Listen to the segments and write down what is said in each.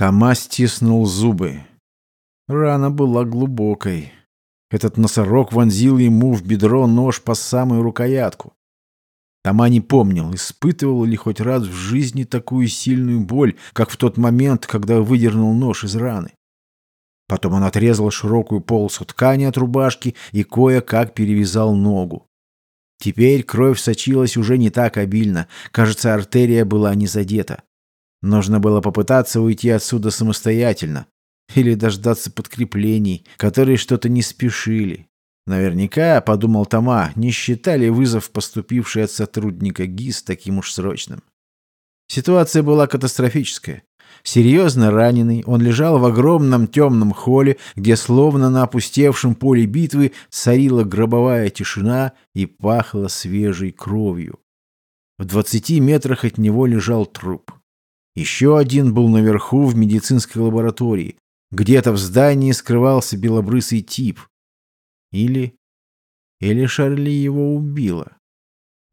Тома стиснул зубы. Рана была глубокой. Этот носорог вонзил ему в бедро нож по самую рукоятку. Тома не помнил, испытывал ли хоть раз в жизни такую сильную боль, как в тот момент, когда выдернул нож из раны. Потом он отрезал широкую полосу ткани от рубашки и кое-как перевязал ногу. Теперь кровь сочилась уже не так обильно. Кажется, артерия была не задета. Нужно было попытаться уйти отсюда самостоятельно. Или дождаться подкреплений, которые что-то не спешили. Наверняка, подумал Тома, не считали вызов, поступивший от сотрудника ГИС, таким уж срочным. Ситуация была катастрофическая. Серьезно раненый, он лежал в огромном темном холле, где словно на опустевшем поле битвы царила гробовая тишина и пахло свежей кровью. В двадцати метрах от него лежал труп. Еще один был наверху в медицинской лаборатории. Где-то в здании скрывался белобрысый тип. Или... Или Шарли его убила.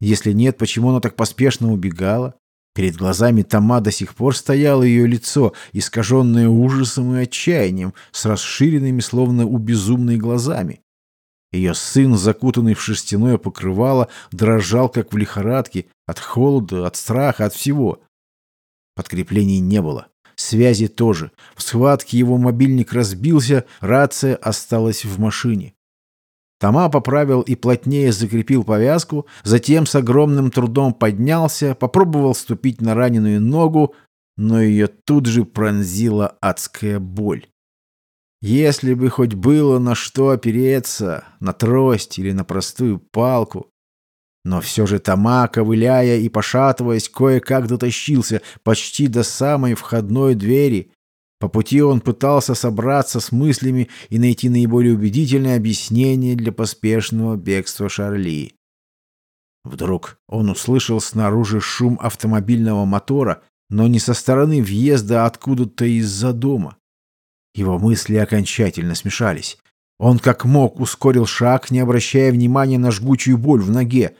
Если нет, почему она так поспешно убегала? Перед глазами Тома до сих пор стояло ее лицо, искаженное ужасом и отчаянием, с расширенными, словно у безумной глазами. Ее сын, закутанный в шерстяное покрывало, дрожал, как в лихорадке, от холода, от страха, от всего. Подкреплений не было. Связи тоже. В схватке его мобильник разбился, рация осталась в машине. Тома поправил и плотнее закрепил повязку, затем с огромным трудом поднялся, попробовал ступить на раненую ногу, но ее тут же пронзила адская боль. Если бы хоть было на что опереться, на трость или на простую палку. Но все же Тома, ковыляя и пошатываясь, кое-как дотащился почти до самой входной двери, по пути он пытался собраться с мыслями и найти наиболее убедительное объяснение для поспешного бегства Шарли. Вдруг он услышал снаружи шум автомобильного мотора, но не со стороны въезда, а откуда-то из-за дома. Его мысли окончательно смешались. Он как мог ускорил шаг, не обращая внимания на жгучую боль в ноге.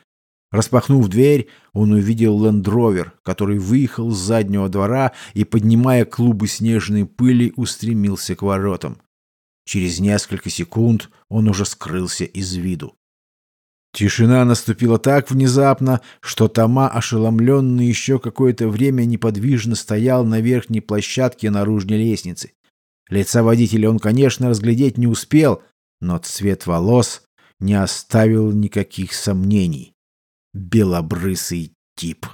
Распахнув дверь, он увидел лендровер, который выехал с заднего двора и, поднимая клубы снежной пыли, устремился к воротам. Через несколько секунд он уже скрылся из виду. Тишина наступила так внезапно, что Тома, ошеломленный еще какое-то время, неподвижно стоял на верхней площадке наружной лестницы. Лица водителя он, конечно, разглядеть не успел, но цвет волос не оставил никаких сомнений белобрысый тип.